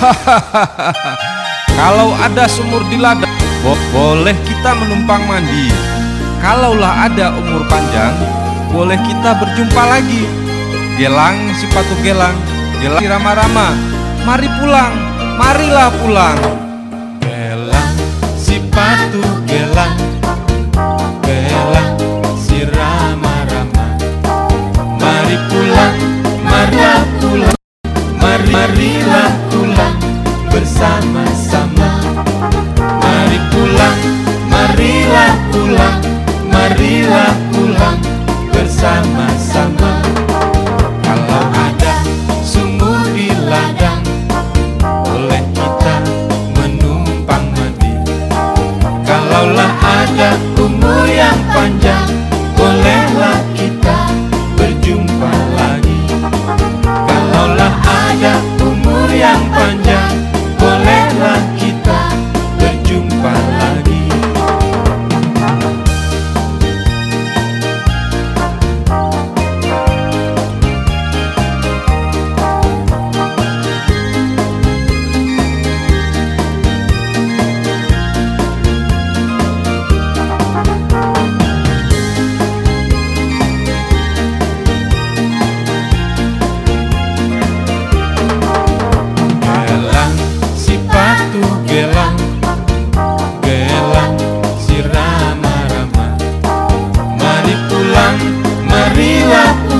Kalau ada sumur di ladang, bo boleh kita menumpang mandi. Kalaulah ada umur panjang, boleh kita berjumpa lagi. Gelang si patu gelang, gelang rama-rama. Mari pulang, marilah pulang. Gelang si patu Kalaulah ada umur yang panjang Bolehlah kita berjumpa lagi. Kalaulah ada umur yang panjang Bolehlah kita berjumpa lagi. Gracias.